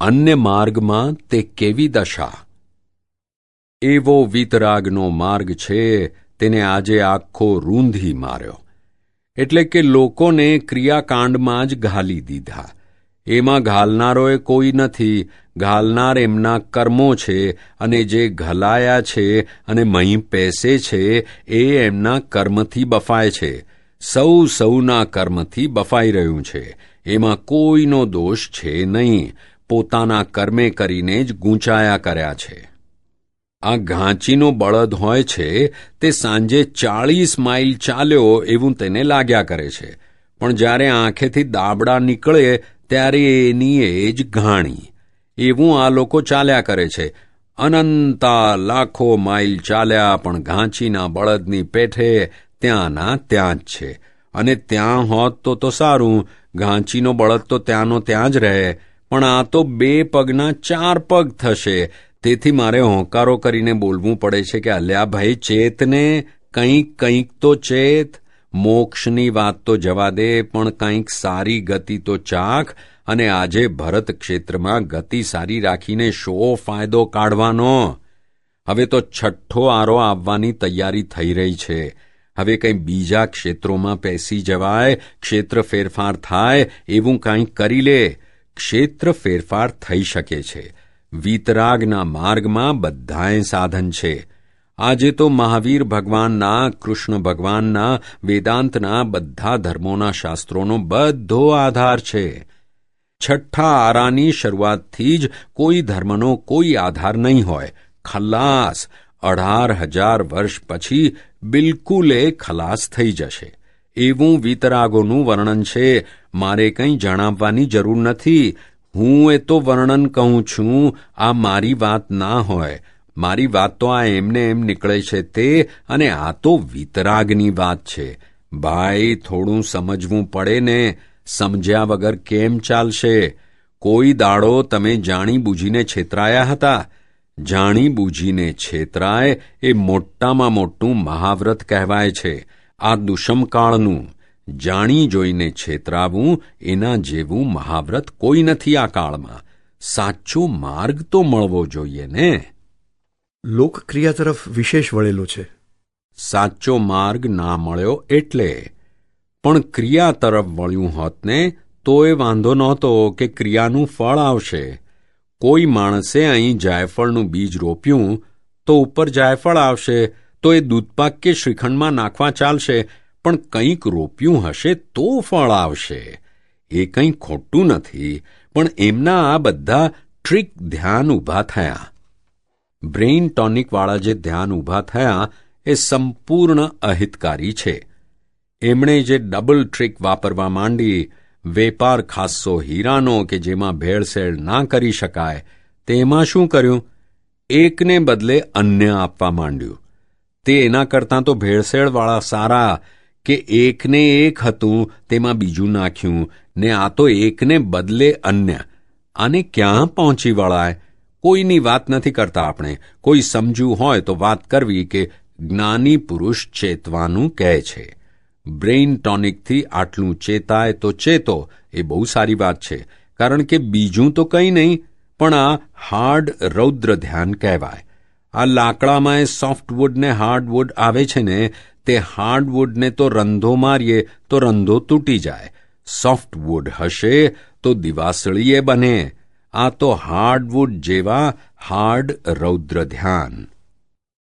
અન્ય માર્ગમાં તે કેવી દશા? એવો વિતરાગનો માર્ગ છે, તેને આજે આખો રૂંધી માર્યો. એટલે કે લોકોને ક્રિયાકાંડમાં જ ઘાલી દીધા. એમાં ઘાલનારોએ કોઈ નથી, ઘાલનાર એમના કર્મો છે, અને જે ઘલાયા છે, અને મહી પેસે છે, એ એમના કર્મથી બફાય છે. સૌ સૌના કર્મથી બફાઈ રહ્યું છે. એમાં કોઈનો દોષ છે નહીં. પોતાના કર્મે કરીને જ ગૂંચાયા કર્યા છે. આ ઘાંચીનો બળદ હોય છે, તે સાંજે ચાળીસ માઇલ ચાલ્યો એવું તેને લાગ્યા કરે છે. પણ જ્યારે આંખેથી દાબડા નીકળે, ત્યારે એની એ જ ઘાણી. એવું આ લોકો ચાલ્યા કરે છે. અનંતા લાખો માઇલ ચાલ્યા, પણ ઘાંચીના બળદની પેઠે ત્યાંના ત્યાં જ છે. અને ત્યાં હોત તો તો સારું, ઘાંચીનો બળદ તો ત્યાંનો ત્યાં જ રહે. પણ આ તો બે પગના ચાર પગ થશે. તેથી મારે હોંકારો કરીને બોલવું પડે છે કે અલ્યા ભાઈ, ચેતને કંઈક કંઈક તો ચેત. મોક્ષની વાત તો જવા દે, પણ કંઈક સારી ગતિ તો ચાખ. અને આજે ભરત ક્ષેત્રમાં ગતિ સારી રાખીને શો ફાયદો કાઢવાનો? હવે તો છઠ્ઠો આરો આવવાની તૈયારી થઈ રહી છે. હવે કંઈ બીજા ક્ષેત્રોમાં પેસી જવાય, ક્ષેત્ર ફેરફાર થાય, એવું કંઈક કરી લે. ક્ષેત્ર ફેરફાર થઈ શકે છે. વીતરાગના માર્ગમાં બધાએ સાધન છે. આજે તો મહાવીર ભગવાનના, કૃષ્ણ ભગવાનના, વેદાંતના બધા ધર્મોના શાસ્ત્રોનો બધો આધાર છે. છઠ્ઠા આરાની શરૂઆતથી જ કોઈ ધર્મનો કોઈ આધાર નહીં હોય. ખલાસ અઢાર હજાર વર્ષ પછી બિલકુલે ખલાસ થઈ જશે. એવું વિતરાગોનું વર્ણન છે. મારે કંઈ જણાવવાની જરૂર નથી. હું એ તો વર્ણન કહું છું, આ મારી વાત ના હોય. મારી વાત તો આ એમને એમ નીકળે છે તે, અને આ તો વિતરાગની વાત છે. ભાઈ, થોડું સમજવું પડે ને. સમજ્યા વગર કેમ ચાલશે? કોઈ દાડો તમે જાણી બૂજીને છેતરાયા હતા? જાણી બૂજીને છેતરાય એ મોટામાં મોટું મહાવ્રત કહેવાય છે. આ દુષમકાળનું જાણી જોઈને છેતરાવું એના જેવું મહાવ્રત કોઈ નથી આ કાળમાં. સાચો માર્ગ તો મળવો જોઈએ ને? લોકક્રિયા તરફ વિશેષ વળેલો છે. સાચો માર્ગ ના મળ્યો એટલે. પણ ક્રિયા તરફ વળ્યું હોત ને તો એ વાંધો નહોતો કે ક્રિયાનું ફળ આવશે. કોઈ માણસે અહીં જાયફળનું બીજ રોપ્યું તો ઉપર જાયફળ આવશે. તો એ દૂધપાક કે શ્રીખંડમાં નાખવા ચાલશે, પણ કંઈક રોપ્યું હશે તો ફળ આવશે. એ કંઈ ખોટું નથી, પણ એમના આ બધા ટ્રીક ધ્યાન ઊભા થયા. બ્રેઇન ટોનિકવાળા જે ધ્યાન ઊભા થયા, એ સંપૂર્ણ અહિતકારી છે. એમણે જે ડબલ ટ્રીક વાપરવા માંડી, વેપાર ખાસ્સો હીરાનો કે જેમાં ભેળસેળ ના કરી શકાય, તેમાં શું કર્યું? એકને બદલે અન્ય આપવા માંડ્યું. તે એના કરતાં તો ભેળસેળવાળા સારા કે એકને એક હતું તેમાં બીજું નાખ્યું, ને આ તો એકને બદલે અન્ય. આને ક્યાં પહોંચી વળાય? કોઈની વાત નથી કરતા આપણે. કોઈ સમજ્યું હોય તો વાત કરવી કે જ્ઞાની પુરુષ ચેતવાનું કહે છે. બ્રેઇન ટોનિકથી આટલું ચેતાય તો ચેતો એ બહુ સારી વાત છે. કારણ કે બીજું તો કંઈ નહીં, પણ આ હાર્ડ રૌદ્ર ધ્યાન કહેવાય. આ લાકડામાં સોફ્ટવુડ ને હાર્ડવુડ આવે છે ને, તે હાર્ડવુડને તો રંધો મારીએ, તો રંધો તૂટી જાય. સોફ્ટવુડ હશે તો દિવાસળીએ બને. આ તો હાર્ડવુડ જેવા હાર્ડ રૌદ્ર ધ્યાન.